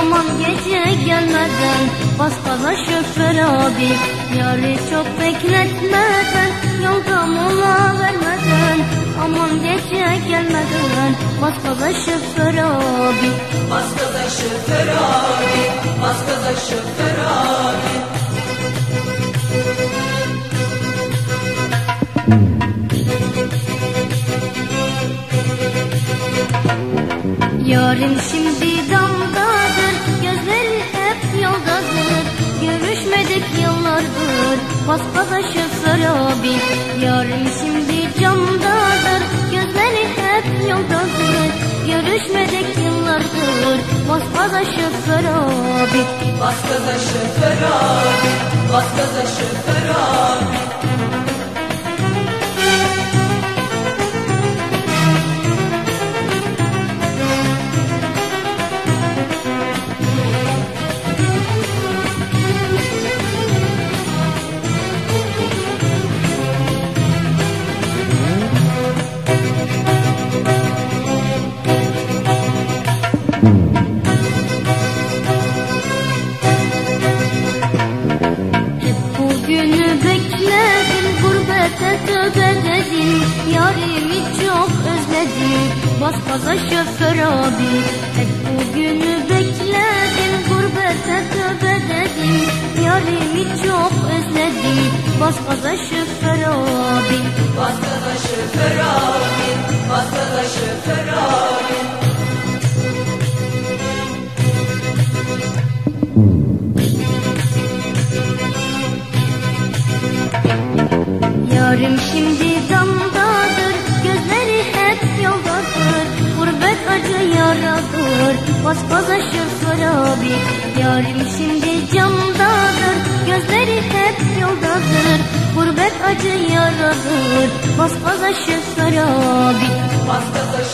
Aman gece gelmeden bas gaza şoför abi Yarı çok bekletmeden yolda mola vermeden Aman gece gelmeden bas gaza şoför abi Bas gaza şoför abi, bas gaza şoför abi. Yarın şimdi damdadır Gözleri hep yoldadır. Görüşmedik yıllardır Bas gaza şoför abi Yarın şimdi camdadır Gözleri hep yoldadır. Görüşmedik yıllardır Bas gaza şoför abi Bas gaza Tövbe dedim Yarimi çok özledim Bas şoför abi Hep bugünü bekledim Gurbete tövbe dedim Yarimi çok özledim Bas şoför abi. Bas şoför abi, bas şoför abi. Yarım yaradır Bas gaza şoför abi Yarım şimdi camdadır. Gözleri hep yoldadır. Gurbet acı yaradır Bas gaza şoför abi Bas gaza